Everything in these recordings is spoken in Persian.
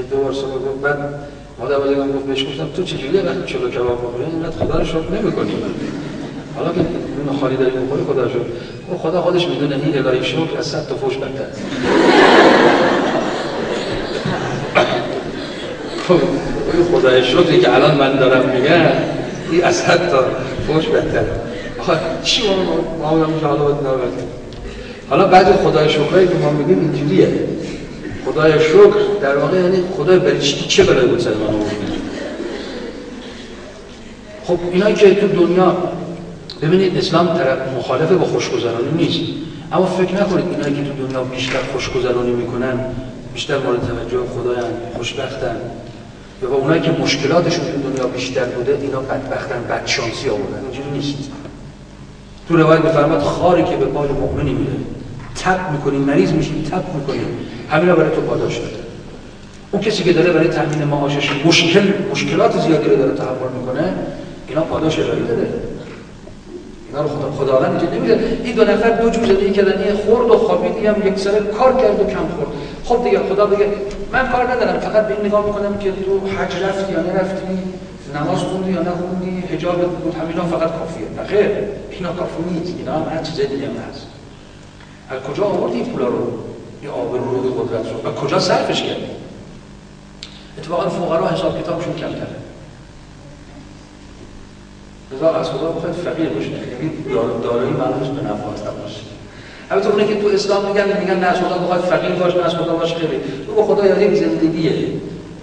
دو بار صبح گفت بعد مادر بزرگم گفت بهش گفتم تو چجوری وقتی چلو کباب می‌خوری اینقدر خدا رو شکر نمی‌کنی حالا که اون خالی داری می‌خوری خدا شکر او خدا خودش می‌دونه این الهی شکر از صد تا فوش بدتر خب خدای شکری که الان من دارم میگم این از صد تا فوش بدتر چی ما ما حالا حالا بعد خدای شکرایی که ما میگیم اینجوریه خدای شکر در واقع یعنی خدای برای چه برای بود خب اینا که تو دنیا ببینید اسلام طرف مخالفه با خوشگذرانی نیست. اما فکر نکنید اینایی که تو دنیا بیشتر خوشگذرانی می‌کنن بیشتر مورد توجه خدایان خوشبختن. یا با اونایی که مشکلاتشون تو دنیا بیشتر بوده اینا بدبختن بدشانسی آوردن. اینجوری نیست. تو روایت میفرماد خاری که به پای مؤمنی میره. تب می‌کنی مریض میشی تب می‌کنی همینا برای تو پاداش داده اون کسی که داره برای تامین معاشش مشکل مشکلات زیادی رو داره تحمل می‌کنه اینا پاداش ارائه داده. اینا رو خدا خداوند اینجا نمیده. این دو نفر دو جور زندگی کردن. یه خورد و خوابید هم یک سر کار کرد و کم خورد. خب دیگه خدا بگه من کار ندارم فقط به این نگاه می‌کنم که تو حج رفتی یا نرفتی نماز خوندی یا نخوندی حجاب بود همینا فقط کافیه. خیر اینا کافی نیست اینا هر چیز دیگه هم هست. از کجا آوردی این پولا رو؟ یه آب رو قدرت رو. و کجا صرفش کردی؟ اتفاقا فقرا حساب کتابشون کمتره. لذا از خدا بخواید فقیر باشه. یعنی دارایی معنیش به نفع باشه. البته اونه که تو اسلام میگن میگن نه از خدا فقیر باش نه از خدا باش خیلی. تو با خدا یاد یک زندگی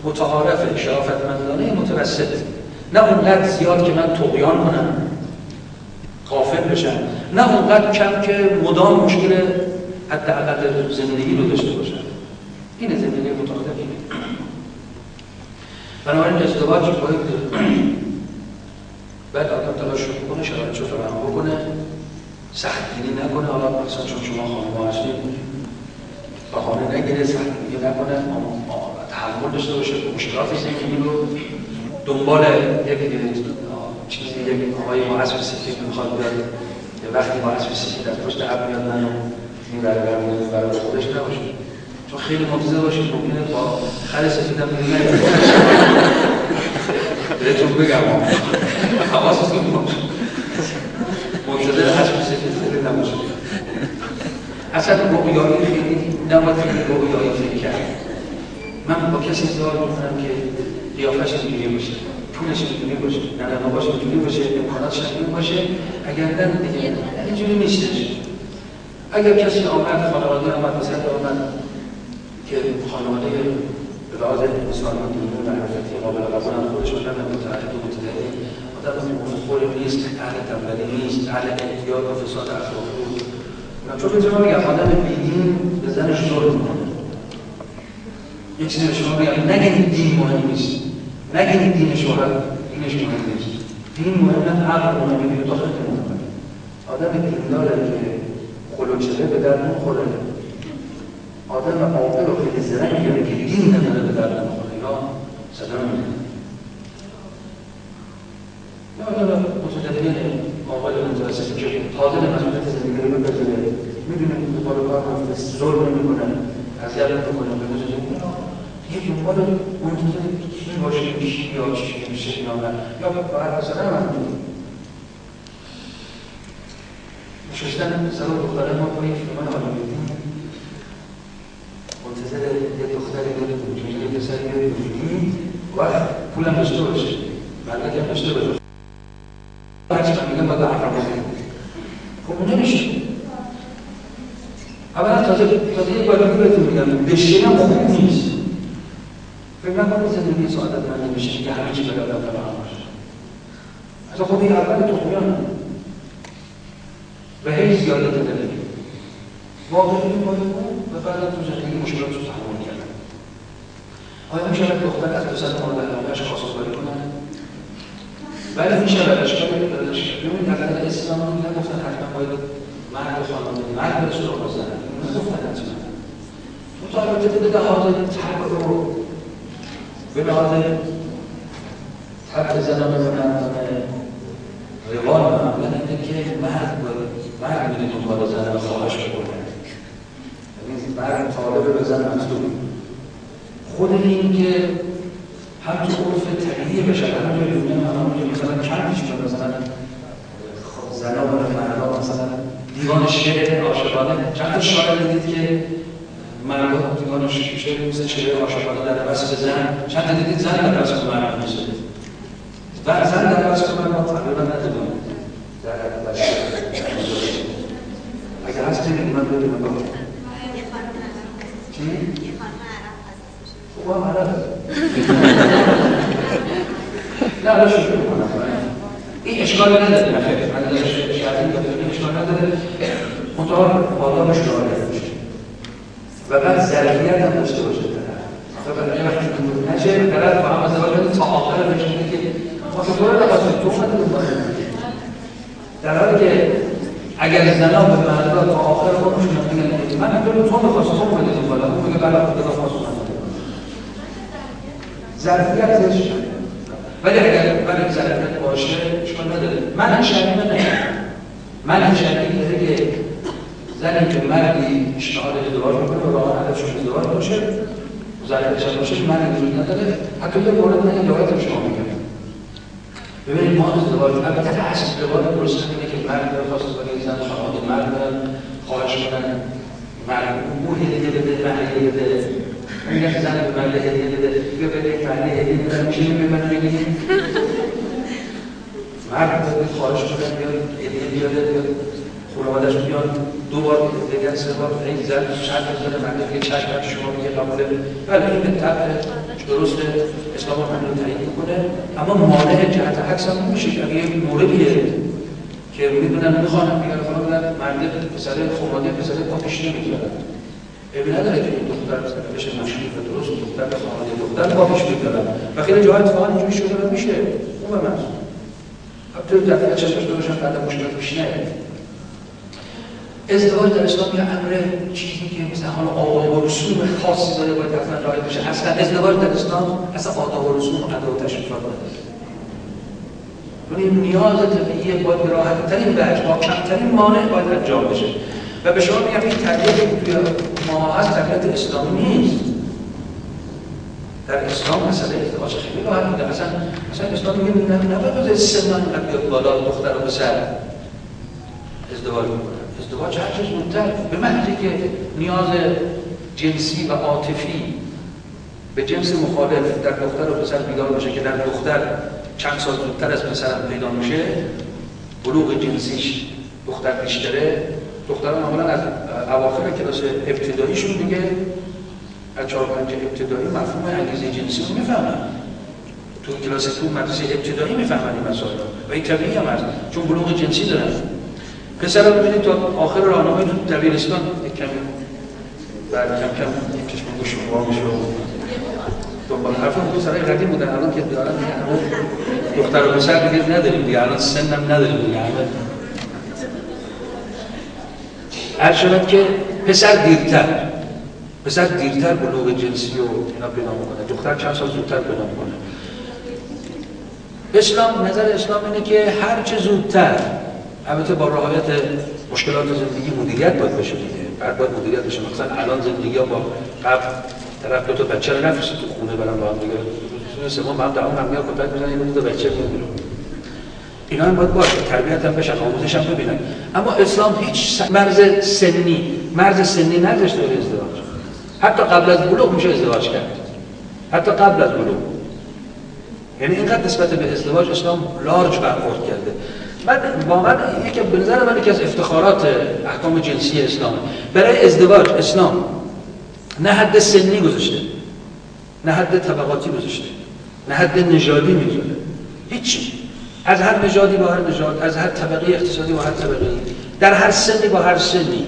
متعارف شرافتمندانه متوسط. نه اونقدر زیاد که من تقیان کنم. غافل بشم. نه اونقدر کم که مدام مشکل حداقل زندگی رو داشته باشم این زندگی متعارف بنابراین ازدواج باید بعد آدم تلاش کنه شرایط رو فراهم بکنه. سختگیری نکنه. حالا مثلا چون شما خانم هستید بهانه نگیره سختگیری نکنه. تحمل داشته باشه. مشکلات زندگی رو دنبال یک چیزی یک آقای اسب سفید می‌خواد بیاد. یه وقتی ما اسب سفید از پشت اب میاد منو این برای برمونه برای خودش نباشه. چون خیلی منتظر باشید ممکنه با خر سفیدم میگه بهتون بگم. حواستون باشه. منتظر اسب سفید نباشه. اصلا رویایی خیلی نباید خیلی رویایی فکر کرد. من با کسی ازدواج می‌کنم که قیافش اینجوری باشه پولش اینجوری باشه نقنقاش اینجوری باشه امکاناتش اینجوری باشه اگر نه دیگه. اینجوری نیستش اگر کسی آمد خانواده آمد مثلا آمد که خانواده به لحاظ انسانی دینی و معرفتی قابل قبول هم خودش آدم متعهد و متدلی آدم خوری نیست اهل تنبلی نیست اهل احتیاط و فساد اخلاقی بود. چون شما میگم آدم بیدین به زنش ظلم می‌کنه. یک چیزی به شما بگم نگید دین مهم نیست. نگید دین شهرت دینش مهم نیست. دین مهم نه عقل مهمه که داخل کنه آدم دینداره که خلوچله به درد نمی‌خوره. آدم عاقل و خیلی زرنگه که دین نداره به درد نمی‌خوره. یا صدا نمی‌کنه متدلین عاقل متوسطی که تازه مسئولیت زندگی رو بپذیره می‌دونه که دنبال کار هست ظلم نمی‌کنه اذیت نمی‌کنه به یه دنبال منتظر کی باشه کی یا چی میشه یا نه یا بر مثلا من نشستن سر دختره ما پای فیلمان حالا میدیم منتظر یه دختری داره بودیم یه پسری داره بودیم و پولم داشته باشه. مدرک هم داشته باشه. هرچی من میگم باید حرفم خب اون نمیشه اولا تازه تازه بار بهتون میگم. بشینم خوب نیست. نکنید زندگی سعادت من نمیشه که همه چی به دادم فراهم باشه. اصلا خب این اول تقیان و هی زیادت داره واقعی باید و بعد تو زندگی مشکلات رو تحمل کردن آیا میشه دختر از دوست مورد علاقهش خواستگاری کنن بله میشه اشکال ببینید در اسلام نگفتن حتما باید مرد خانواده مرد به سراغ زن نگفتن حتما. مطالبه به لحاظ طبع رو به لحاظ طبع و مردانه روان معمولا اینه که مرد مرد میره دنبال زن و خواهش بکنه یعنی مرد طالب به زن مطلوب خود این که هم تو عرف طبیعی بشه هم توی دنیا هم که مثلا کمش مثلا زنا و مردا مثلا دیوان شعر عاشقانه. چند تا شاعر دیدید که مردا دیوان شعر مثل شعر عاشقانه در بس زن. چند دیدید زن در بس مرد میشه و زن در بس مرد تقریبا ندیدم در اگر هست دیدید من ببینم. چی؟ خب هم نه لا شروع کنم. این اشکال نداره. نخیر من اشکال نداره. منطقه رعایت بشه و بعد ظرفیت هم داشته باشه طرف. برای وقتی که نشه طرف با هم ازدواج تا آخر بشه که ما که طور لباس تو اومده در حالی که اگر زنا به مردا تا آخر خودشون میگن من تو تو می‌خواستم تو بده بالا اون میگه بلا خدا خواست ظرفیتش ولی اگر برای ظرفیت باشه اشکال نداره. من شرعی نه من شرعی داره که زنی که مردی اشتهار ازدواج می‌کنه و راه هدفش ازدواج باشه ظرفیتش باشه من وجود نداره. حتی یه مورد من روایت شما میگم. ببینید ما ازدواج البته اصل روایت درست اینه که مرد خواست برای زن خواهد مرد خواهش کنن مرد او هدیه بده من هدیه بده. میگه زن به من هدیه بده. یا بده یک محله هدیه بده. میشه به من میگه مرد خواهش کنه بیاد هدیه بیاده بیاد. خانوادش بیان دو بار دیگر سه بار این زن شرط بزنه من دیگه چشم شما میگه قبوله بله این به طبع درسته اسلام هم رو تعیین می‌کنه. اما مانع جهت عکس هم میشه که اگه موردیه که می‌دونن می‌خوانم میگن فلان مرد پسر خانواده پسر پا پیش نمی‌گیرن ابی نداره که این دختر بشه مشروع و درست دختر به خانواده دختر بابش بگذارن و خیلی جاهای اتفاقا اینجوری شده میشه. اون به من تو دفعه چشم داشته باشن بعد مشکلات پیش نیاد. ازدواج در اسلام یه امر چیزی که مثل حال آداب و رسوم خاصی داره باید حتما رعایت بشه اصلا ازدواج در اسلام اصلا آداب و رسوم ادا و تشریفات نداره یعنی نیاز طبیعی باید به راحت ترین وجه با کمترین مانع باید انجام بشه و به شما میگم این تربیت توی ما هست تربیت اسلامی نیست در اسلام مسئله ازدواج خیلی راحت بوده مثلا مثلا اسلام میگه نه نباید سن انقدر بیاد بالا دختر و پسر ازدواج می‌کنن ازدواج هر چیز زودتر به محضی که نیاز جنسی و عاطفی به جنس مخالف در دختر و پسر بیدار باشه که در دختر چند سال زودتر از پسر پیدا میشه بلوغ جنسیش دختر بیشتره. دختران معمولا از اواخر کلاس ابتداییشون دیگه از چهار پنج ابتدایی مفهوم انگیزه جنسی رو می‌فهمن. تو کلاس تو مدرسه ابتدایی می‌فهمن این مسائل و این طبیعی هم هست چون بلوغ جنسی دارن. پسر رو ببینید تا آخر راهنمای تو دبیرستان یک کمی بعد کم کم چشم گوش وا میشه و دنبال حرف اون سرای قدیم بودن الان که دارن دختر و پسر دیگه نداریم دیگه. الان سنم نداریم دیگه. هر شود که پسر دیرتر. پسر دیرتر بلوغ جنسی و اینا پیدا می‌کنه. دختر چند سال زودتر پیدا می‌کنه. اسلام نظر اسلام اینه که هر چه زودتر البته با رعایت مشکلات زندگی مدیریت باید بشه دیگه. بعد باید مدیریت بشه مثلا الان زندگی ها با قبل طرف دو تا بچه رو نفرسته تو خونه برن با هم دیگه. سوم با هم دعوا هم میاد کتک می‌زنن یه دو بچه میاد اینا هم باید باشه. تربیت هم بشن آموزش هم ببینن. اما اسلام هیچ مرز سنی مرز سنی نداشته به ازدواج. حتی قبل از بلوغ میشه ازدواج کرد. حتی قبل از بلوغ. یعنی اینقدر نسبت به ازدواج اسلام لارج برخورد کرده. بعد واقعا یکی به نظر من یکی از افتخارات احکام جنسی اسلام. برای ازدواج اسلام نه حد سنی گذاشته نه حد طبقاتی گذاشته نه حد نژادی می‌ذاره هیچی از هر نژادی با هر نژاد از هر طبقه اقتصادی با هر طبقه. در هر سنی با هر سنی.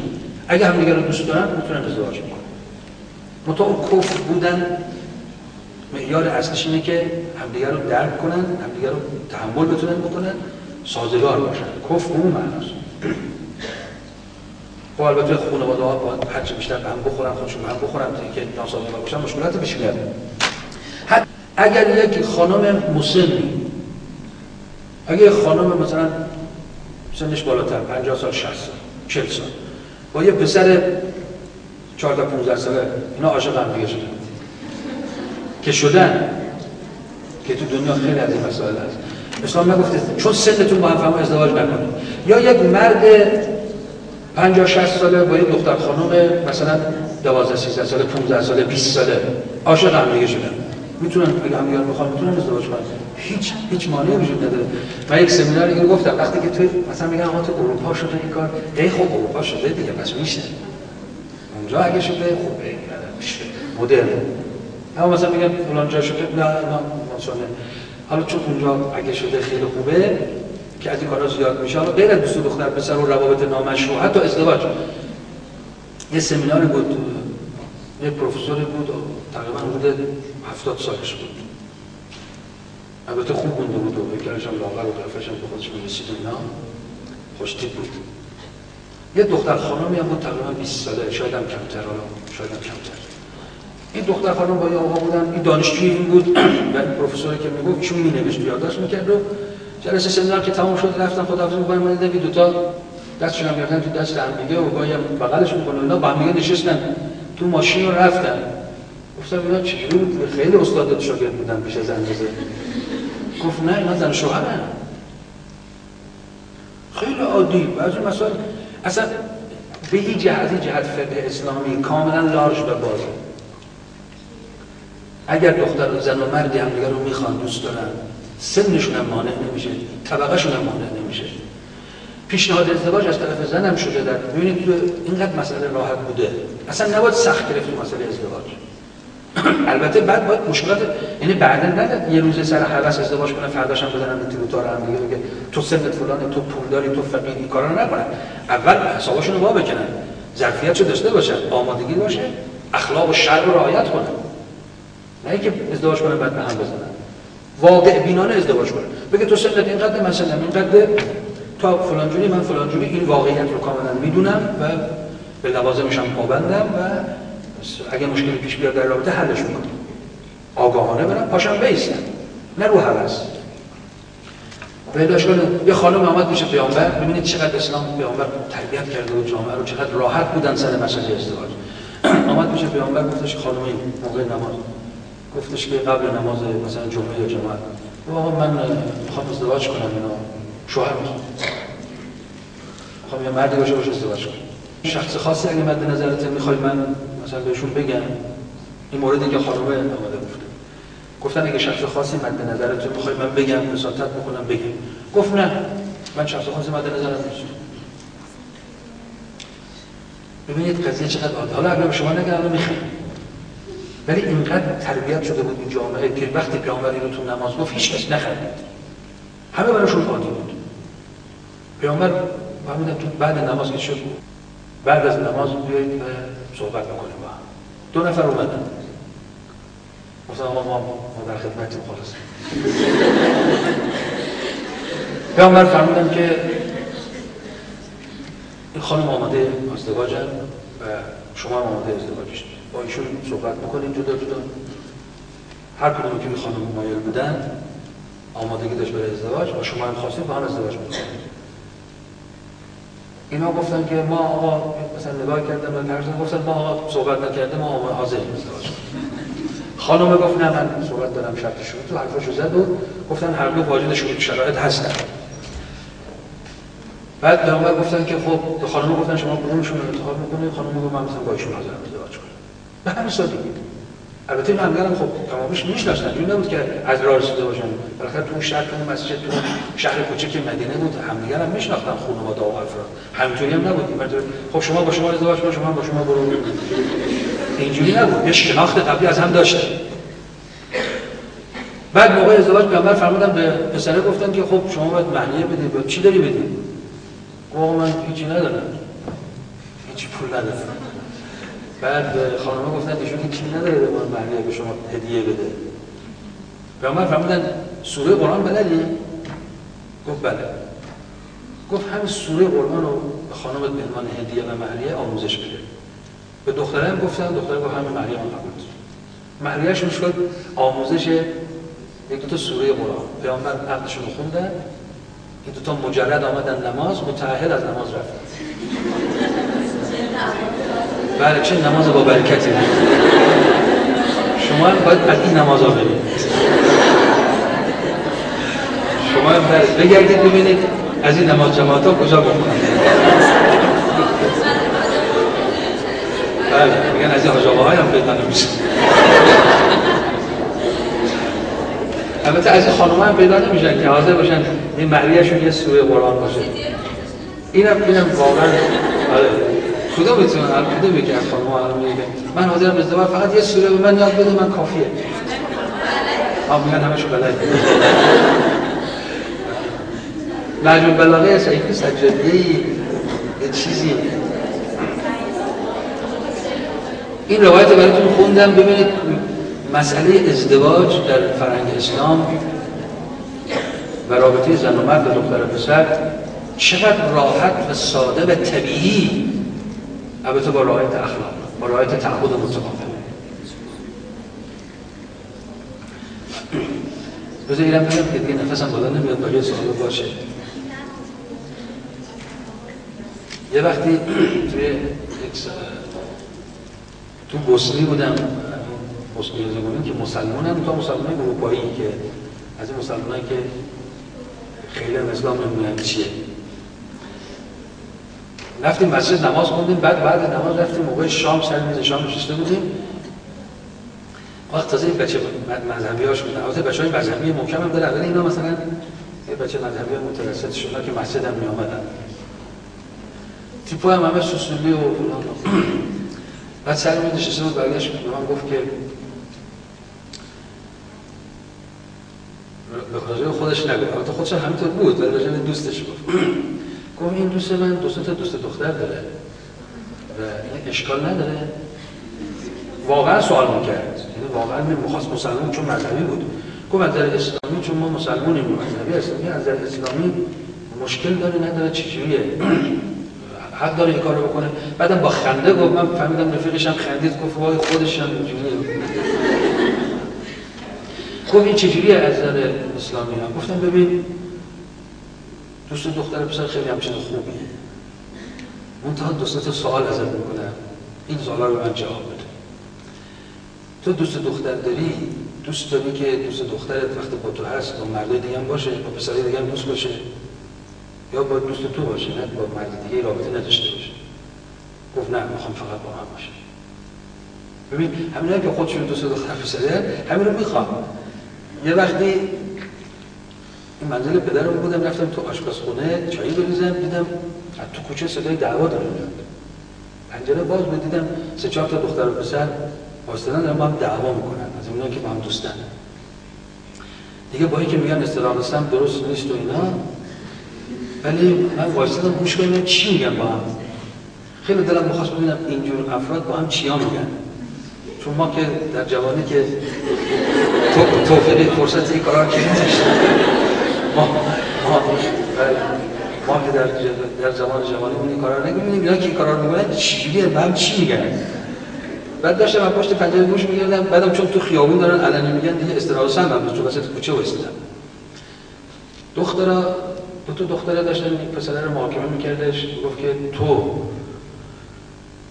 اگه همدیگه رو دوست دارن می‌تونن ازدواج کنن متو کفر بودن معیار اصلش اینه که همدیگه رو درک کنن همدیگه رو تحمل بتونن بکنن. سازگار باشن. کفر اون معناست. خب البته خانواده ها باید هرچه بیشتر به هم بخورن خودشون به هم بخورن که ناسازگار باشن مشکلات پیش میاد. اگر یک خانم مسنی اگه یه خانم مثلا سنش بالاتر 50 سال 60 سال 40 سال با یه پسر 14 15 ساله اینا عاشق هم دیگه شدن. که شدن که تو دنیا خیلی از این مسائل هست. اسلام نگفته چون سنتون با هم ازدواج نکنید یا یک مرد 50 60 ساله با یک دختر خانم مثلا 12 13 ساله 15 ساله 20 ساله عاشق هم دیگه شدن. می‌تونن اگه هم دیگه می‌خوان می‌تونن ازدواج کنن. هیچ هیچ مانعی وجود نداره. من یک سمینار اینو گفتم. وقتی که تو مثلا میگن آقا تو اروپا شده این کار ای خب اروپا شده دیگه پس میشه. اونجا اگه شده خب مدرن. اما مثلا میگن فلان جا شده نه نه مثلا حالا چون اونجا اگه شده خیلی خوبه که از این کارا زیاد میشه حالا غیر از دوست دختر پسر و روابط نامشروع حتی ازدواج. یه سمیناری بود یه پروفسوری بود تقریبا حدود 70 سالش بود. البته خوب مونده بود و بکرش هم لاغر و قیافش هم به خودش می‌رسید و اینا. خوشتیب بود. یه دختر خانمی هم بود تقریبا 20 ساله شاید هم کمتر حالا شاید هم کمتر. این دختر خانم با آقا بودن این دانشجوی این بود. و پروفسوری که می‌گفت ایشون مینوشت یادداشت می‌کرد و جلسه سمینار که تمام شد رفتم خداحافظی می‌کنم من دیدم دو تا دستشون هم گرفتن تو دست هم دیگه و گاهی هم بغلش می‌کنه اینا. با هم نشستن. تو ماشین رو رفتن. گفتم اینا چجوری خیلی استاد شاگرد بودن پیش از اندازه. گفت نه اینا زن شوهرن. خیلی عادی. بعضی مسائل اصلا به این جهت جهت فقه اسلامی کاملا لارج و بازه اگر دختر و زن و مردی هم دیگر رو می‌خوان دوست دارن سنشون هم مانع نمیشه طبقهشون هم مانع نمیشه. پیشنهاد ازدواج از طرف زن هم شده در ببینید اینقدر مسئله راحت بوده. اصلا نباید سخت گرفت مسئله ازدواج. البته بعد باید مشکلات یعنی بعدا نه یه روز سر حوس ازدواج کنه فرداش هم بزنن تو تا هم دیگه تو سنت فلانه تو پولداری تو فقیری کارا رو نکنن. اول حسابشون رو وا بکنن. ظرفیتشو داشته باشن آمادگی باشه اخلاق و شرع رو رعایت کنن. نه اینکه ازدواج کنن بعد به هم بزنن. واقع بینانه ازدواج کنن. بگه تو سنت اینقدر مثلا اینقدر تا فلان جوری من فلان جوری این واقعیت رو کاملا می‌دونم و به لوازمش هم پابندم و اگه مشکلی پیش بیاد در رابطه حلش می‌کنم. آگاهانه برم پاشم بیستم. نه رو حوث پیداش کنه یه خانم آمد میشه پیامبر ببینید چقدر اسلام پیامبر تربیت کرده و جامعه رو چقدر راحت بودن سر مسئله ازدواج. آمد میشه پیامبر گفتش خانمی موقع نماز. گفتش که قبل نماز مثلا جمعه یا جماعت آقا من می‌خوام ازدواج کنم اینا. شوهر می‌خوام. می‌خوام یه مردی باشه باشه ازدواج کنم. شخص خاصی اگه مد نظرت می‌خوای من مثلا بهشون بگم این موردی که خانم آمده گفته. گفتن اگه شخص خاصی مد نظرت می‌خوای من بگم وساطت بکنم بگم. گفت نه من شخص خاصی مد نظرم نیست. ببینید قضیه چقدر عادی حالا اگر شما نگه الان می‌خوام ولی اینقدر تربیت شده بود این جامعه که وقتی پیامبر رو تو نماز گفت هیچ کس نخندید. همه براشون عادی بود. پیامبر فهمیدم تو بعد نماز که شد بعد از نماز بیایید و صحبت بکنیم با هم. دو نفر اومدن. گفتم ما ما در خدمتیم خلاص. پیامبر فرمودن که خانم آماده ازدواجن و شما هم آماده ازدواجش. با ایشون صحبت بکنیم جدا جدا. هر کدومی که خانم مایل بودن آمادگی داشت برای ازدواج با شما هم خواستیم با هم ازدواج بکنیم اینا گفتن که ما آقا مثلا نگاه کردن و ترسن گفتن ما آقا صحبت نکرده ما آقا حاضریم ازدواج خانم گفت نه من صحبت دارم شرط شروط تو حرفاشو زد و گفتن هر دو واجد شروط شرایط هستن. بعد پیامبر گفتن که خب به خانم گفتن شما کدومشون رو انتخاب می‌کنید. خانم گفت من مثلا با ایشون حاضرم ازدواج کنم. به همین سادگی البته این همگرم خب تمامش می‌شناسن. این نبود که از راه رسیده باشن. بالاخره تو شهر تو مسجد تو شهر کوچک مدینه بود. همدیگر هم میشناختن خانواده و افراد. همینطوری هم نبود. خب شما با شما ازدواج کن شما با شما برو. اینجوری نبود. یه شناخت قبلی از هم داشته بعد موقع ازدواج پیامبر فرمودن به پسره گفتن که خب شما باید مهریه بدید چی داری بدی گفت من هیچی ندارم. هیچ پول ندارم. بعد خانمه گفتن ایشون هیچی نداره به من مهریه به شما هدیه بده. پیامبر فرمودن سوره قرآن بلدی گفت بله. گفت همین سوره قرآن رو به خانم به عنوان هدیه و مهریه آموزش بده. به دختره هم گفتن دختره گفت همین مهریه من قبول مهریهشون شد؟ آموزش یک دو تا سوره قرآن. پیامبر عقدشون خوندن این دو تا مجرد آمدن نماز متأهل از نماز رفتن. بله چه نماز با برکتی؟ شما هم باید از این نماز ها شما هم بگردید ببینید از این نماز جماعت ها کجا بکنن بله میگن از این حجابه های هم پیدا نمیشه. البته از این خانوم هم پیدا نمیشن که حاضر باشن این مهریهشون یه سوره قرآن باشه. اینم اینم واقعا آره. خدا بتونه خدا بگه از خانوم الان میگه من حاضرم ازدواج فقط یه سوره به من یاد بده من کافیه. آه میگن همشو بلد مجموع بلاغه سعیدی سجادی یه چیزی این روایت براتون خوندم ببینید مسئله ازدواج در فرهنگ اسلام و رابطه زن و مرد و دختر پسر چقدر راحت و ساده و طبیعی البته با رعایت اخلاق با رعایت تعهد متقابل. بذار ایرم بگم که دیگه نفسم بالا نمیاد بقیه سوال باشه. یه وقتی توی تو بوسنی بودم بوسنی که مسلمان هم تا مسلمان اروپایی که از این مسلمان که خیلی هم اسلام نمی‌دونن چیه. رفتیم مسجد نماز خوندیم بعد بعد نماز رفتیم موقع شام سر میز شام نشسته بودیم. وقت تازه این بچه مذهبی هاش بودن البته بچه های مذهبی محکم هم داره ولی اینا مثلا یه بچه مذهبی متوسط شدن که مسجد هم می آمدن تیپو هم همه سوسولی و فلان. بعد سر می نشسته بود برگشت به من گفت که به خودش البته خودش همینطور بود ولی راجع دوستش گفت. گفت این دوست من دوست تا دوست دختر داره. و این اشکال نداره. واقعا سوال می‌کرد. یعنی واقعا می‌خواست مسلمان چون مذهبی بود. گفت از اسلامی چون ما مسلمانیم مذهبی اسلامی از در اسلامی مشکل داره نداره چجوریه حق داره این کارو بکنه. بعدم با خنده گفت من فهمیدم رفیقش هم خندید. گفت وای خودش هم اینجوریه. گفت این چجوریه از در اسلامی؟ هم گفتم ببین دوست دختر پسر خیلی همچین خوبیه منتها دوست تا سوال ازت می‌کنم این سوالا رو من جواب بده تو دوست دختر داری؟ دوست داری که دوست دخترت وقتی با تو هست با مردای دیگه هم باشه با پسرای دیگه هم دوست باشه؟ یا با دوست تو باشه نه با مرد دیگه رابطه نداشته باشه؟ گفت نه می‌خوام فقط با من باشه. ببین همین که خودشون دوست دختر پسره همین رو می‌خوام یه وقتی منزل پدرم بودم رفتم تو آشپزخونه چایی بریزم دیدم از تو کوچه صدای دعوا داره میاد. پنجره باز بود دیدم سه چهار تا دختر و پسر واسطن دارن با هم دعوا می‌کنن از اونایی که با هم دوستن. دیگه با اینکه میگن استراحتم درست نیست و اینا ولی من واسطن گوش کنم چی میگن با هم؟ خیلی دلم می‌خواست ببینم اینجور افراد با هم چیا میگن. چون ما که در جوانی که توفیقی فرصت این کارا که ما ما که در در زمان جوانی اون کارا نمی‌بینیم. اینا که این کارا می‌کنن؟ چجوریه؟ به هم چی میگن؟ بعد داشتم از پشت پنجره گوش می‌کردم. بعدم چون تو خیابون دارن علنی میگن دیگه استراحت هم تو وسط کوچه وایسادم دخترا دو تا دختره داشتن. این پسره رو محاکمه میکردش. گفت که تو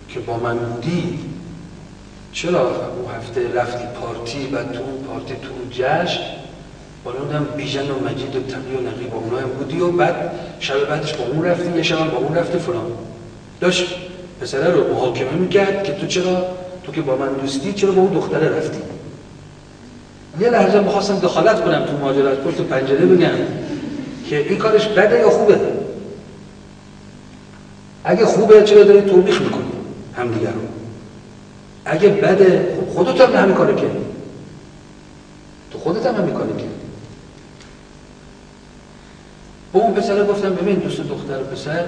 که با من بودی چرا اون هفته رفتی پارتی و تو پارتی تو جشن؟ بالا هم بیژن و مجید و تقی و نقی با اونها هم بودی و بعد شب بعدش با اون رفتی یه شب با اون رفتی فلان. داشت پسره رو محاکمه می‌کرد که تو چرا تو که با من دوستی چرا با اون دختره رفتی؟ یه لحظه می‌خواستم دخالت کنم تو ماجرات تو پنجره بگم که این کارش بده یا خوبه؟ اگه خوبه چرا داری توبیخ می‌کنی همدیگه رو؟ اگه بده خودت هم همین کردی. تو خودت هم همین کردی. با اون پسر گفتم ببین دوست دختر پسر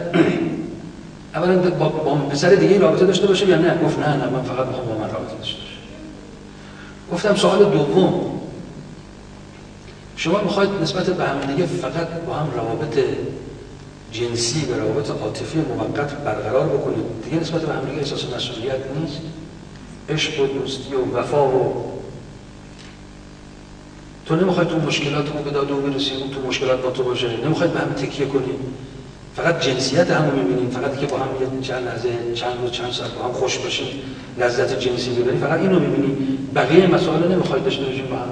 اولا با, با پسر دیگه رابطه داشته باشه یا نه؟ گفت نه نه من فقط می‌خوام با من رابطه داشته گفتم سوال دوم. شما می‌خواید نسبت به هم دیگه فقط با هم روابط جنسی و روابط عاطفی موقت برقرار بکنید. دیگه نسبت به هم دیگه احساس مسئولیت نیست. عشق و دوستی و وفا و تو نمی‌خوای تو مشکلاتمون به داد و برسی اون تو مشکلات با تو باشه. نمی‌خواید به هم تکیه کنیم فقط جنسیت همو می‌بینیم. فقط که با هم یه چند لحظه چند روز چند ساعت با هم خوش باشیم لذت جنسی ببریم فقط اینو می‌بینیم بقیه مسائل نمی‌خواید داشته باشیم با هم.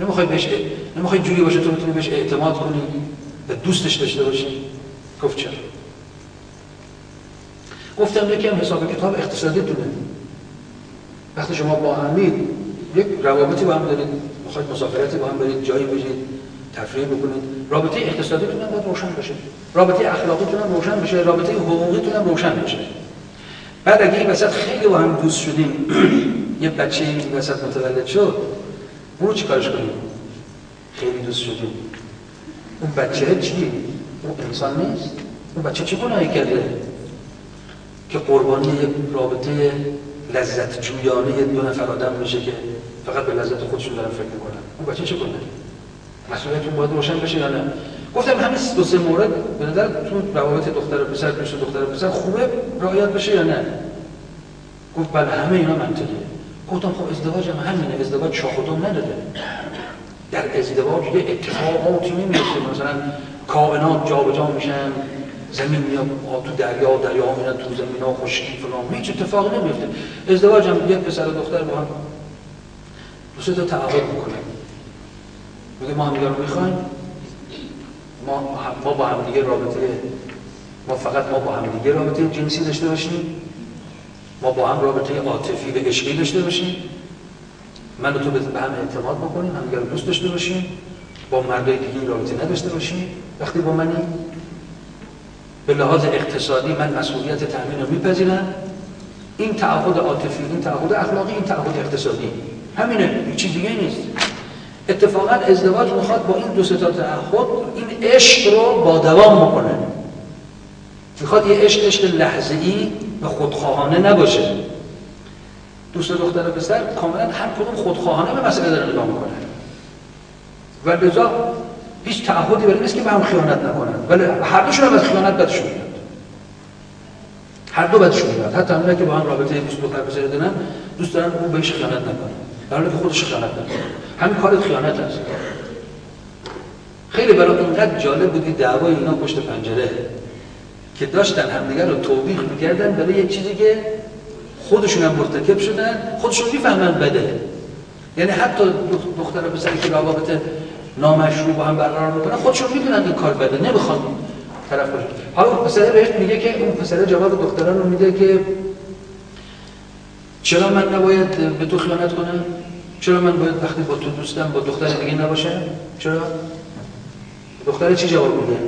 نمی‌خوای بهش نمی‌خوای جوری باشه تو بتونی بهش اعتماد کنی و دوستش داشته باشی. گفت چرا؟ گفتم یکی هم حساب کتاب اقتصادی دونه وقتی شما با همید یک روابطی با هم دارید می‌خواید مسافرتی با هم برید جایی بشید تفریح بکنید. رابطه اقتصادیتون هم باید روشن بشه. رابطه اخلاقیتون هم روشن بشه. رابطه حقوقیتون هم روشن بشه. بعد اگه این وسط خیلی با هم دوست شدیم یه بچه این وسط متولد شد اون رو کارش کنیم؟ خیلی دوست شدیم. اون بچه چی؟ اون انسان نیست. اون بچه چه گناهی کرده؟ که قربانی یک رابطه لذت جویانه دو نفر آدم میشه که فقط به لذت خودشون دارن فکر می‌کنن. اون بچه چه کنه؟ مسئولیتون باید روشن بشه یا نه؟ گفتم همین دو سه مورد به نظر تو روابط دختر و پسر دوست دختر و پسر خوبه؟ رعایت بشه یا نه؟ گفت بله همه اینا منطقیه. گفتم خب ازدواج هم همینه ازدواج شاخ نداره. در ازدواج یه اتفاقاتی نمیفته مثلا کائنات جابجا میشن زمین میاد تو دریا دریا میاد تو زمین ها خشکی فلان. هیچ اتفاقی نمیفته ازدواج هم یه پسر و دختر با هم دو تا تعهد می‌کنن میگه ما هم دیگه رو می‌خوایم ما ما با هم دیگه رابطه ما فقط ما با هم دیگه رابطه جنسی داشته باشیم. ما با هم رابطه عاطفی و عشقی داشته باشیم. من تو به هم اعتماد بکنیم هم رو دوست داشته باشیم. با مردای دیگه رابطه نداشته باشیم. وقتی با منی به لحاظ اقتصادی من مسئولیت تامین رو میپذیرم. این تعهد عاطفی این تعهد اخلاقی این تعهد اقتصادی. همینه چیز دیگه نیست. اتفاقا ازدواج می‌خواد با این دو تا تعهد این عشق رو با دوام بکنه. می‌خواد یه عشق عشق لحظه ای و خودخواهانه نباشه. دوست دختر و پسر کاملا هر کدوم خودخواهانه به مسئله داره نگاه می‌کنه. و لذا هیچ تعهدی برای نیست که به هم خیانت نکنن. ولی هر دوشون هم از خیانت بدشون میاد. هر دو بدشون میاد. حتی همونه که با هم رابطه دوست دختر پسر دارن دوست دارن اون بهش خیانت نکنه در که خودش خیانت نکنه همین کار خیانت است. خیلی برای اینقدر جالب بودی دعوای اینا پشت پنجره که داشتن همدیگر رو توبیخ می‌کردن برای یک چیزی که خودشون هم مرتکب شدن خودشون می‌فهمن بده. یعنی حتی دختر پسری که روابط نامشروع با هم برقرار می‌کنن خودشون می‌دونن این کار بده نمی‌خوان طرف باشه. حالا پسر بهش میگه که اون پسر جواب دختران رو میده که چرا من نباید به تو خیانت کنم؟ چرا من باید وقتی با تو دوستم با دختر دیگه نباشم؟ چرا؟ دختر چی جواب میده؟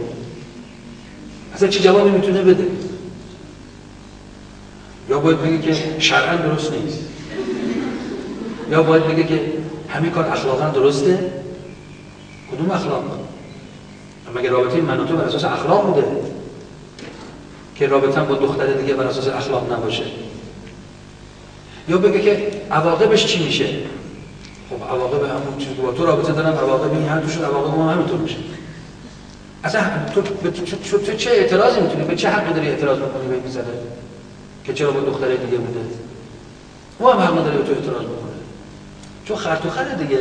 اصلا چی جوابی می‌تونه بده؟ یا باید بگه که شرعا درست نیست. یا باید بگه که همین کار اخلاقا درسته؟ کدوم اخلاق؟ مگه رابطه من و تو بر اساس اخلاق بوده که رابطه با دختر دیگه بر اساس اخلاق نباشه. یا بگه که عواقبش چی میشه؟ خب عواقب همون چیزی با تو رابطه دارم عواقب این هر دوشون عواقب ما همینطور میشه. اصلا تو, تو, تو چه اعتراضی می‌تونی؟ به چه حقی داری اعتراض می‌کنی به این که چرا با دختر دیگه بوده؟ او هم حق نداره به تو اعتراض بکنه چون خر تو خره دیگه.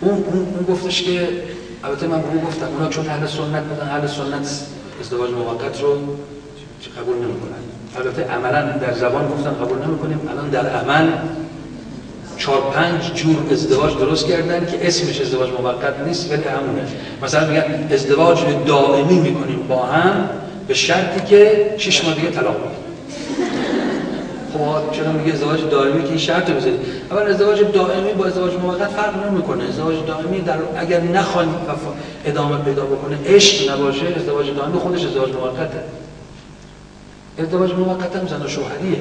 اون, اون, گفتش که البته من اون گفتم اونا چون اهل سنت بودن اهل سنت ازدواج موقت رو قبول نمی‌کنن. البته عملا در زبان گفتن قبول نمی‌کنیم. الان در عمل چهار پنج جور ازدواج درست کردن که اسمش ازدواج موقت نیست ولی همونه مثلا میگن ازدواج دائمی می‌کنیم با هم به شرطی که شش ماه دیگه طلاق می‌گیریم خب چرا میگه ازدواج دائمی که این شرط بذارید؟ اول ازدواج دائمی با ازدواج موقت فرق نمی‌کنه. ازدواج دائمی در اگر نخوایم ادامه پیدا بکنه عشق نباشه ازدواج دائمی خودش ازدواج موقته. ازدواج موقت هم زن و شوهریه.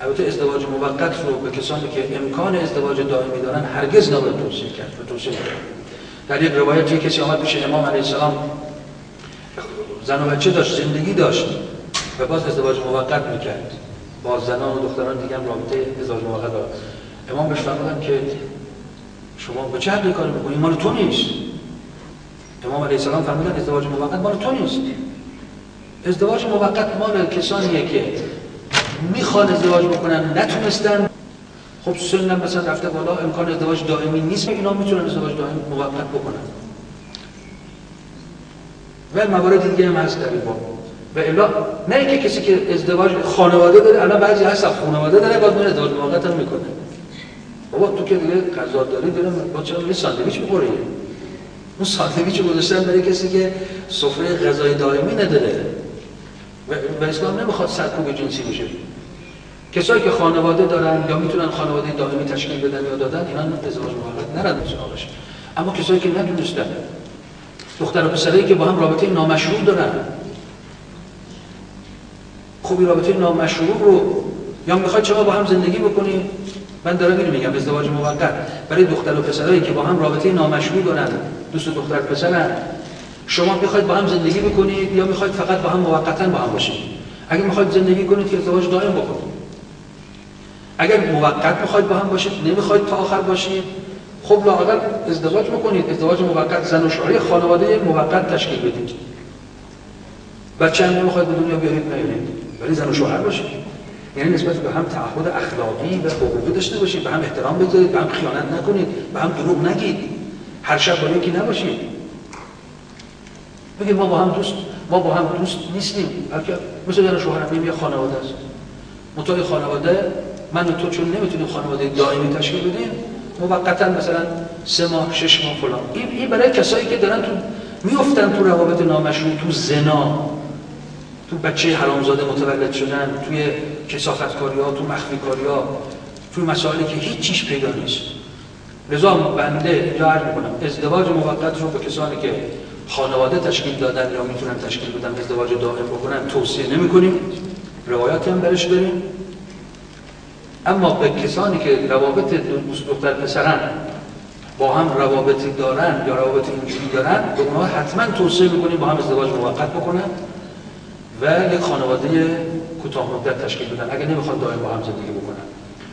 البته ازدواج موقت رو به کسانی که امکان ازدواج دائمی دارن هرگز نباید توصیه کرد و توصیه در یک روایت یک کسی آمد پیش امام علیه السلام زن و بچه داشت زندگی داشت و باز ازدواج موقت می‌کرد. با زنان و دختران دیگه هم رابطه ازدواج موقت دارد امام بهش فرمودن که شما به چه حقی کار می‌کنی؟ مال تو نیست. امام علیه السلام فرمودن ازدواج موقت مال تو نیست. ازدواج موقت مال کسانیه که می‌خوان ازدواج بکنن نتونستن. خب سن مثلا رفته بالا امکان ازدواج دائمی نیست اینا می‌تونن ازدواج دائمی موقت بکنن. و موارد دیگه هم هست در این و الا نه اینکه کسی که ازدواج خانواده داره الان بعضی هستن خانواده داره بعد میره ازدواج موقت هم می‌کنه. بابا تو که دیگه غذا داری داره با چرا یه ساندویچ بخوری اون ساندویچ گذاشتن برای کسی که سفره غذای دائمی نداره. و اسلام نمی‌خواد سرکوب جنسی بشه کسایی که خانواده دارن یا می‌تونن خانواده دائمی تشکیل بدن یا دادن اینا ازدواج موقت نرن سراغش. اما کسایی که ندونستن دختر و پسرایی که با هم رابطه نامشروع دارن. خوبی رابطه نامشروع رو یا می‌خواد شما با هم زندگی بکنید من دارم اینو میگم ازدواج موقت برای دختر و پسرایی که با هم رابطه نامشروع دارن دوست دختر پسرن شما می‌خواید با هم زندگی بکنید یا می‌خواید فقط با هم موقتا با هم باشید؟ اگه می‌خواید زندگی کنید که ازدواج دائم بکنید. اگر موقت می‌خواید با هم باشید نمی‌خواید تا آخر باشید. خب لااقل ازدواج بکنید. ازدواج موقت زن و شوهر خانواده موقت تشکیل بدید. بچه هم نمی‌خواید به دنیا بیارید نیارید. ولی زن و شوهر باشید. یعنی نسبت به هم تعهد اخلاقی و حقوقی داشته باشید. به هم احترام بذارید. به هم خیانت نکنید. به هم دروغ نگید. هر شب با یکی نباشید. بگید ما با هم دوست ما با هم دوست نیستیم. بلکه مثل زن و شوهر یه خانواده است. متای خانواده من و تو چون نمی‌تونیم خانواده دائمی تشکیل بدیم موقتا مثلا سه ماه شش ماه فلان. این, این برای کسایی که دارن تو میفتن تو روابط نامشروع تو زنا تو بچه حرامزاده متولد شدن توی کسافتکاری ها تو مخفی کاری ها توی مسائلی که هیچ چیش پیدا نیست. لذا بنده اینجا می‌کنم ازدواج موقت رو به کسانی که خانواده تشکیل دادن یا می‌تونن تشکیل بدن ازدواج دائم بکنن توصیه نمی کنیم روایاتی هم برش داریم. اما به کسانی که روابط دختر پسرن با هم روابطی دارن یا روابط اینجوری دارن به اونها حتما توصیه می‌کنیم با هم ازدواج موقت بکنن و یک خانواده کوتاه مدت تشکیل بدن اگه نمی‌خوان دائم با هم زندگی بکنن.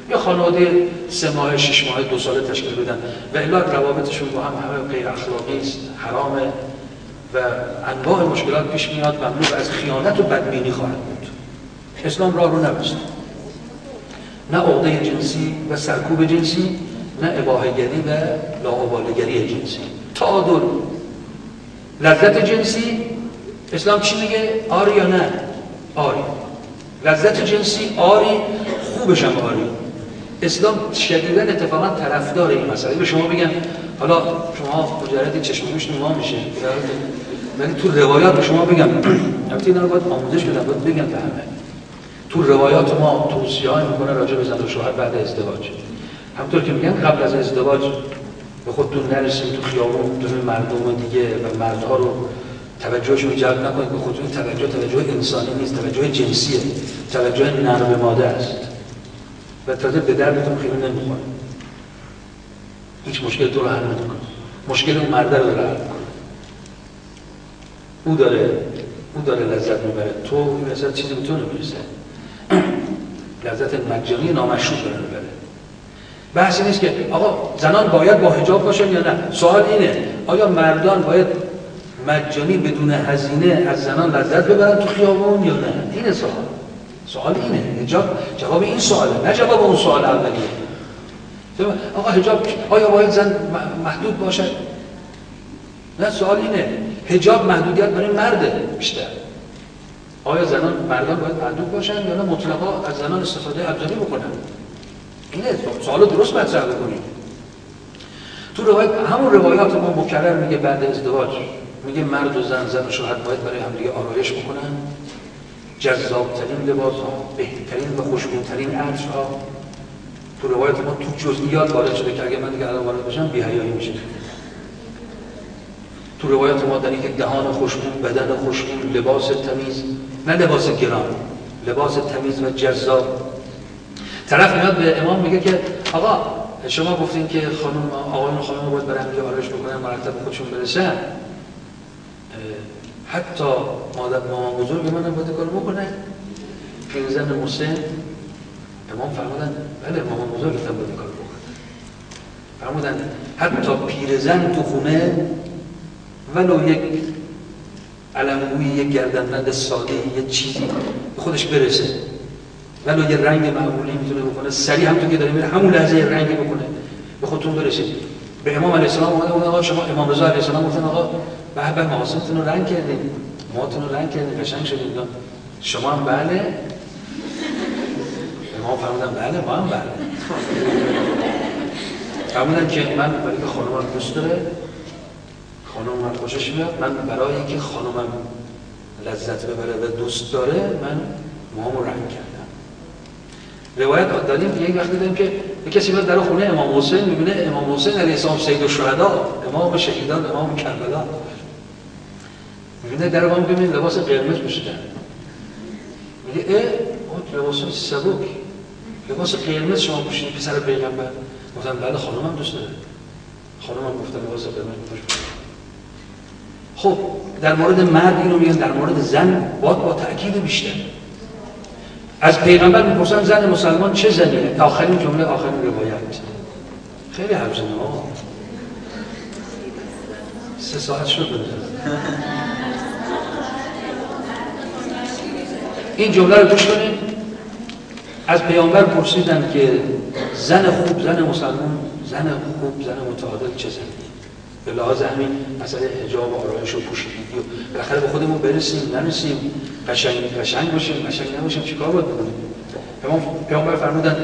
یا خانواده سه ماه شش ماه دو ساله تشکیل بدن. و الا روابطشون با هم همه غیر اخلاقی است حرامه. و انواع مشکلات پیش میاد مملو از خیانت و بدبینی خواهد بود. اسلام راه رو نبست. نه عقده جنسی و سرکوب جنسی نه اباهگری و لاعبالگری جنسی. تعادل لذت جنسی اسلام چی میگه؟ آری یا نه؟ آری. لذت جنسی آری خوبش هم آری. اسلام شدیدا اتفاقا طرفدار این مسئله. به شما بگم حالا شما مجرد چشم گوش ما میشه. ولی تو روایات به شما بگم. البته اینا رو باید آموزش بدم باید بگم به همه. تو روایات ما توصیه های می‌کنه راجع به زن و شوهر بعد ازدواج. همطور که میگن قبل از ازدواج به خودتون نرسیم تو خیابون جلوی مردم دیگه و مردها رو توجهشون جلب نکنید به خودتون توجه توجه انسانی نیست توجه جنسیه. توجه نرم ماده است. و تازه به دردتون خیلی نمی‌خوره. هیچ مشکل تو رو حل نمی‌کنه. مشکل اون مرده رو حل او داره او داره لذت می‌بره. تو این لذت چیزی به تو نمی‌رسه. لذت مجانی نامشروع داره می‌بره. بحثی نیست که آقا زنان باید با حجاب باشن یا نه؟ سوال اینه آیا مردان باید مجانی بدون هزینه از زنان لذت ببرن تو خیابون یا نه؟ این سوال. سوال اینه. حجاب جواب این سواله نه جواب اون سوال اولیه. آقا حجاب آیا باید زن محدود باشد؟ نه سوال اینه. حجاب محدودیت برای مرده بیشتر. آیا زنان مردان باید محدود باشن یا نه؟ مطلقا از زنان استفاده ابزاری بکنن. اینه سوال درست مطرح بکنیم تو روایت همون روایات ما مکرر میگه بعد ازدواج. میگه مرد و زن زن و شوهر باید برای همدیگه آرایش بکنن. جذابترین لباس ها بهترین و خوشبوترین عرض ها تو روایت ما تو جزئیات وارد شده که اگه من دیگه الان وارد بشم بی‌حیایی میشه. تو روایت ما که دهان خوشبو بدن خوشبو لباس تمیز نه لباس گران لباس تمیز و جذاب. طرف میاد به امام میگه که آقا شما گفتین که خانم آقایون خانم باید برای همدیگه آرایش بکنن مرتب خودشون برسن. حتی مادر مامان بزرگ من باید کار بکنه پیرزن مسن امام فرمودن بله مامان بزرگ هم باید کار بکنه فرمودن حتی پیرزن تو خونه ولو یک علمگوی یک گردنبند ساده یه چیزی به خودش برسه. ولو یه رنگ معمولی می‌تونه بکنه سریع هم تو که داره میره همون لحظه رنگی بکنه به خودتون برسید به امام علیه السلام اومده آقا شما امام رضا علیه السلام گفتن آقا به به محاسنتون رو رنگ کردیم. موهاتون رو رنگ کردین قشنگ شدید شما هم بله؟ ما فرمودن بله ما هم بله. فرمودن که من برای که خانومم دوست داره خانم من خوشش میاد. من برای اینکه خانومم لذت ببره و دوست داره من موهامو رنگ کردم. روایت داریم یک وقت دیدیم که کسی میاد در خونه امام حسین می‌بینه امام حسین علیه السلام سید الشهدا امام شهیدان امام کربلا. می‌بینه در امام ببین لباس قرمز پوشیدن میگه اه اون لباس سبک. لباس قرمز شما پوشیدین پسر پیغمبر. گفتم بله خانمم دوست داره. خانمم گفته لباس قرمز پوش خب در مورد مرد اینو میگن در مورد زن باید با تأکید بیشتر. از پیغمبر می‌پرسن زن مسلمان چه زنیه آخرین جمله آخرین روایت. خیلی حرف زنه سه ساعت شد. این جمله رو گوش کنید از پیامبر پرسیدن که زن خوب زن مسلمان زن خوب زن متعادل چه زنی به لحاظ همین مسئله حجاب و آرایش و پوشیدگی و بالاخره به خودمون برسیم نرسیم. قشنگ قشنگ باشیم قشنگ نباشیم چیکار باید بکنیم؟ پیامبر فرمودن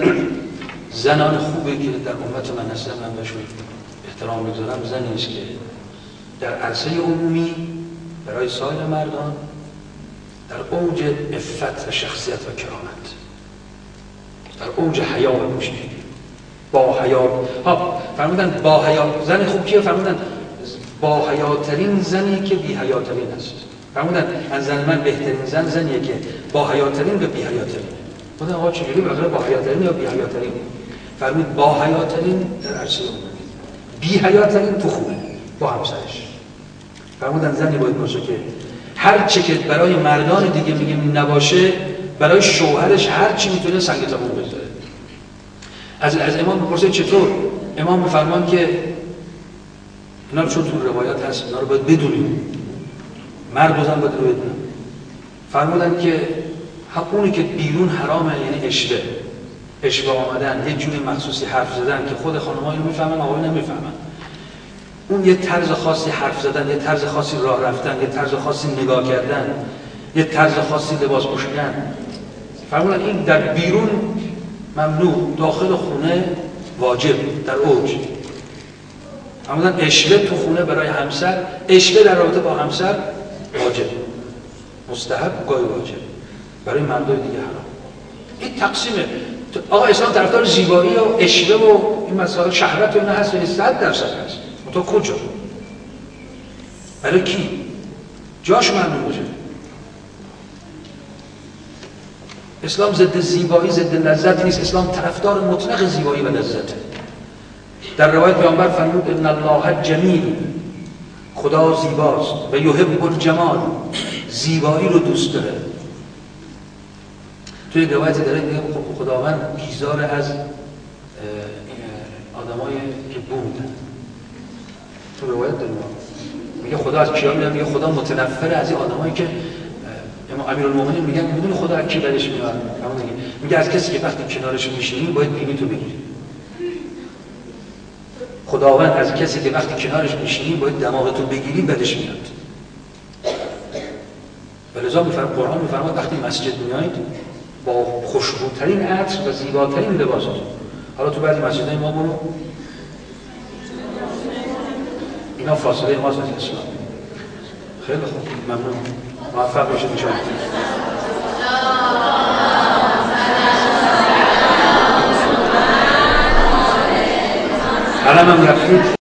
زنان خوبی که در امت من هستن من بهشون احترام می‌ذارم زنی است که در عرصه عمومی برای سایر مردان در اوج افت و شخصیت و کرامت در اوج حیا و با حیا. ها فرمودن با حیا. زن خوب کیه؟ فرمودن با حیاترین زنی که بی حیاترین است. فرمودن از زن من بهترین زن زنیه که با حیاترین و بی حیاترین. خدا آقا چجوری بالاخره با حیاترین یا بی حیاترین؟ فرمود با حیاترین در عرصه بی حیاترین تو خوبه با همسرش. فرمودن زنی باید باشه که هر چه که برای مردان دیگه میگیم نباشه برای شوهرش هر چی می‌تونه سنگ زبون بذاره. از از امام بپرسه چطور؟ امام میفرمان که اینا چون تو روایت هست اینا رو باید بدونیم. مرد و باید رو بدونم فرمودن که اونی که بیرون حرامه یعنی اشوه اشوه آمدن یه جوری مخصوصی حرف زدن که خود خانم‌ها اینو می‌فهمن آقای نمی‌فهمن. اون یه طرز خاصی حرف زدن یه طرز خاصی راه رفتن یه طرز خاصی نگاه کردن یه طرز خاصی لباس پوشیدن. فرمودن این در بیرون ممنوع داخل خونه واجب در اوج. فرمودن اشوه تو خونه برای همسر اشوه در رابطه با همسر واجب. مستحب گاهی واجب. برای مردای دیگه حرام. این تقسیمه. آقا اسلام طرفدار زیبایی و اشوه و این مسائل شهوت و هست و 100 درصد هست. تو کجا؟ برای کی؟ جاش معلوم باشه. اسلام ضد زیبایی ضد لذت نیست. اسلام طرفدار مطلق زیبایی و لذته. در روایت پیامبر فرمود ان الله جمیل. خدا زیباست. و یحب الجمال. زیبایی رو دوست داره. توی روایت داره میگه خداوند بیزار از آدمایی که بودن تو روایت داریم میگه خدا از کیا میاد؟ میگه خدا متنفر از این آدمایی که امام امیرالمومنین میگن می‌دونی خدا از کی بدش میاد؟ میگه از کسی که وقتی کنارش میشینی باید بینی تو بگیری. خداوند از کسی که وقتی کنارش میشینی باید دماغتو بگیری بدش میاد. ولذا میفرم قرآن میفرماد وقتی مسجد میایید با خوشبوترین عطر و زیباترین لباساتون. حالا تو بعضی مسجدهای ما برو. اینا فاصله ماست از اسلام. خیلی خوب ممنون. موفق باشید انشاءالله. Arana Grafite.